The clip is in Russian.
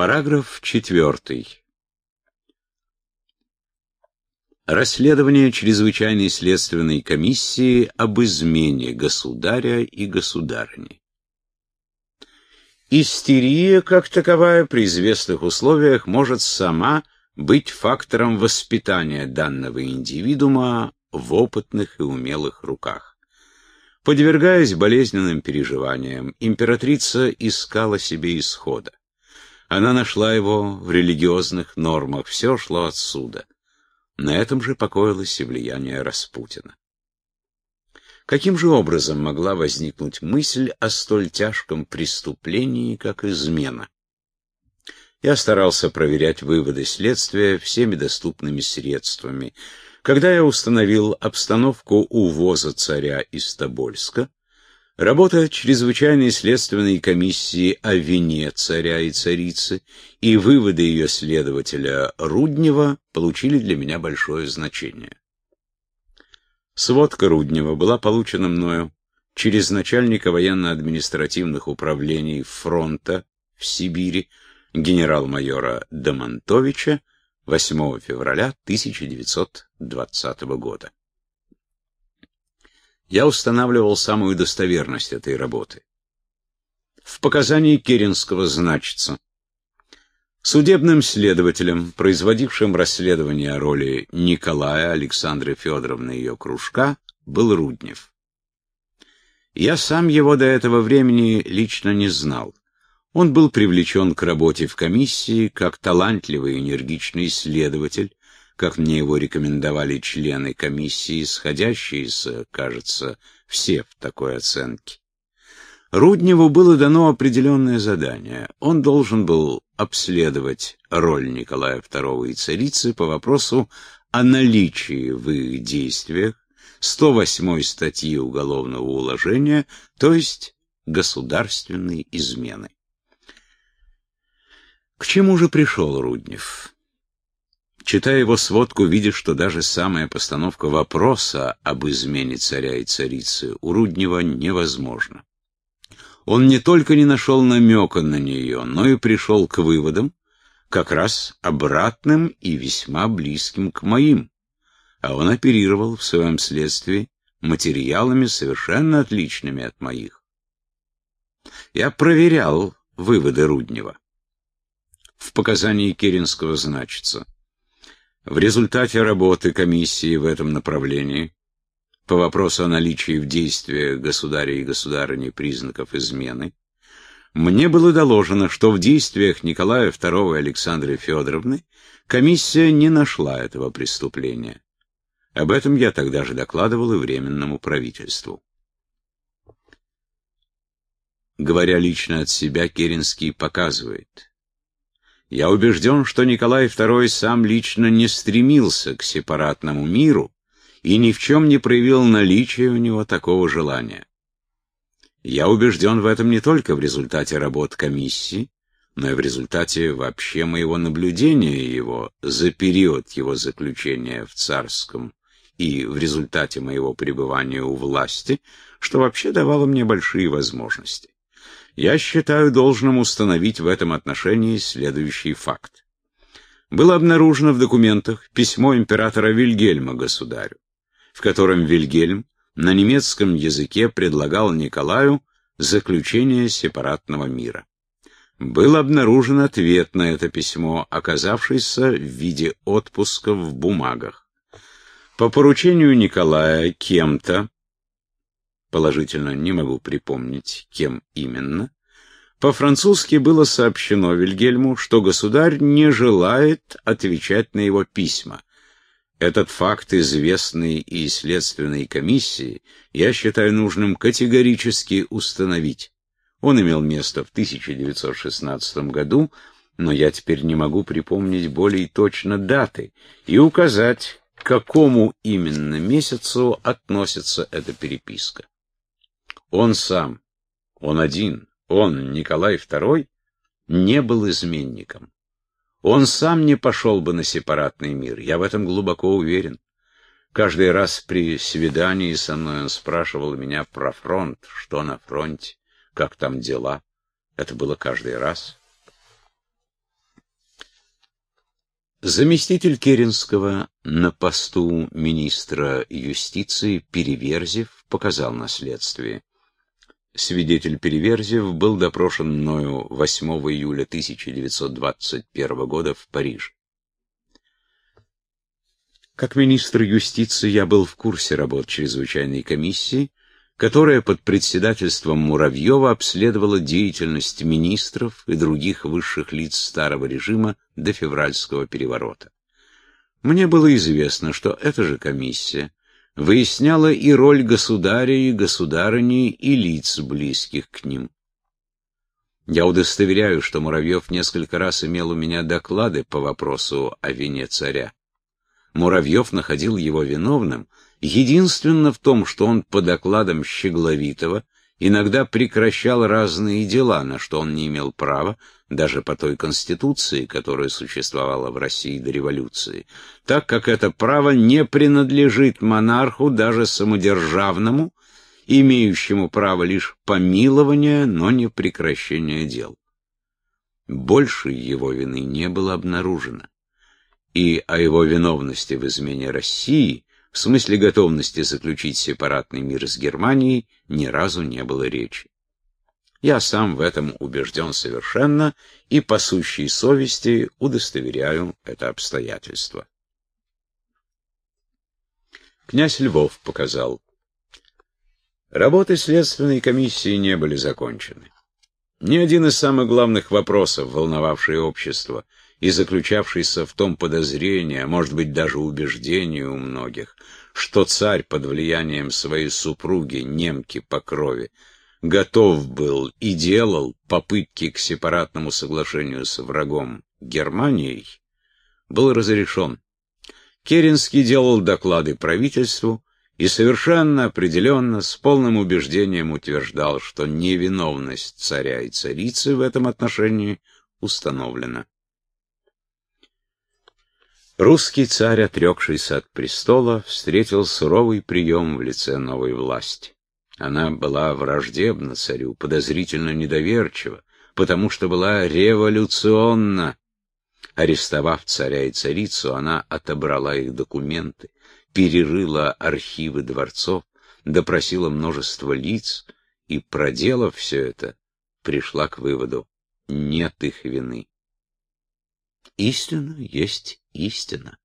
Параграф 4. Расследование чрезвычайной следственной комиссии об измене государя и государыни. Истерия, как таковая, при известных условиях может сама быть фактором воспитания данного индивидуума в опытных и умелых руках. Подвергаясь болезненным переживаниям, императрица искала себе исхода. Она нашла его в религиозных нормах, все шло отсюда. На этом же покоилось и влияние Распутина. Каким же образом могла возникнуть мысль о столь тяжком преступлении, как измена? Я старался проверять выводы следствия всеми доступными средствами. Когда я установил обстановку увоза царя из Тобольска, Работа чрезвычайной следственной комиссии о вине царя и царицы и выводы ее следователя Руднева получили для меня большое значение. Сводка Руднева была получена мною через начальника военно-административных управлений фронта в Сибири генерал-майора Домонтовича 8 февраля 1920 года я устанавливал самую достоверность этой работы. В показании Керенского значится Судебным следователем, производившим расследование о роли Николая Александры Федоровны и ее кружка, был Руднев. Я сам его до этого времени лично не знал. Он был привлечен к работе в комиссии как талантливый и энергичный следователь, как мне его рекомендовали члены комиссии, сходящиеся, кажется, все в такой оценке. Рудневу было дано определенное задание. Он должен был обследовать роль Николая II и царицы по вопросу о наличии в их действиях 108 статьи Уголовного уложения, то есть государственной измены. К чему же пришел Руднев? Читая его сводку, видишь, что даже самая постановка вопроса об измене царя и царицы у Руднева невозможна. Он не только не нашел намека на нее, но и пришел к выводам, как раз обратным и весьма близким к моим, а он оперировал в своем следствии материалами совершенно отличными от моих. Я проверял выводы Руднева. В показании Керенского значится — в результате работы комиссии в этом направлении по вопросу о наличии в действии государя и государыни признаков измены, мне было доложено, что в действиях Николая II и Александры Федоровны комиссия не нашла этого преступления. Об этом я тогда же докладывал и Временному правительству. Говоря лично от себя, Керенский показывает, я убежден, что Николай II сам лично не стремился к сепаратному миру и ни в чем не проявил наличия у него такого желания. Я убежден в этом не только в результате работ комиссии, но и в результате вообще моего наблюдения его за период его заключения в царском и в результате моего пребывания у власти, что вообще давало мне большие возможности я считаю должным установить в этом отношении следующий факт. Было обнаружено в документах письмо императора Вильгельма государю, в котором Вильгельм на немецком языке предлагал Николаю заключение сепаратного мира. Был обнаружен ответ на это письмо, оказавшийся в виде отпуска в бумагах. По поручению Николая кем-то, положительно не могу припомнить, кем именно, по-французски было сообщено Вильгельму, что государь не желает отвечать на его письма. Этот факт, известный и следственной комиссии, я считаю нужным категорически установить. Он имел место в 1916 году, но я теперь не могу припомнить более точно даты и указать, к какому именно месяцу относится эта переписка. Он сам, он один, он, Николай II, не был изменником. Он сам не пошел бы на сепаратный мир, я в этом глубоко уверен. Каждый раз при свидании со мной он спрашивал меня про фронт, что на фронте, как там дела. Это было каждый раз. Заместитель Керенского на посту министра юстиции Переверзев показал на следствии. Свидетель Переверзев был допрошен мною 8 июля 1921 года в Париже. Как министр юстиции я был в курсе работ чрезвычайной комиссии, которая под председательством Муравьева обследовала деятельность министров и других высших лиц старого режима до февральского переворота. Мне было известно, что эта же комиссия выясняла и роль государя и государыни и лиц, близких к ним. Я удостоверяю, что Муравьев несколько раз имел у меня доклады по вопросу о вине царя. Муравьев находил его виновным единственно в том, что он по докладам Щегловитова иногда прекращал разные дела, на что он не имел права, даже по той конституции, которая существовала в России до революции, так как это право не принадлежит монарху, даже самодержавному, имеющему право лишь помилования, но не прекращения дел. Больше его вины не было обнаружено и о его виновности в измене России, в смысле готовности заключить сепаратный мир с Германией, ни разу не было речи. Я сам в этом убежден совершенно и по сущей совести удостоверяю это обстоятельство. Князь Львов показал. Работы следственной комиссии не были закончены. Ни один из самых главных вопросов, волновавший общество, и заключавшийся в том подозрении, а может быть даже убеждении у многих, что царь под влиянием своей супруги, немки по крови, готов был и делал попытки к сепаратному соглашению с врагом Германией, был разрешен. Керенский делал доклады правительству и совершенно определенно, с полным убеждением утверждал, что невиновность царя и царицы в этом отношении установлена. Русский царь, отрекшийся от престола, встретил суровый прием в лице новой власти. Она была враждебна царю, подозрительно недоверчива, потому что была революционна. Арестовав царя и царицу, она отобрала их документы, перерыла архивы дворцов, допросила множество лиц и, проделав все это, пришла к выводу — нет их вины. Истина есть истина.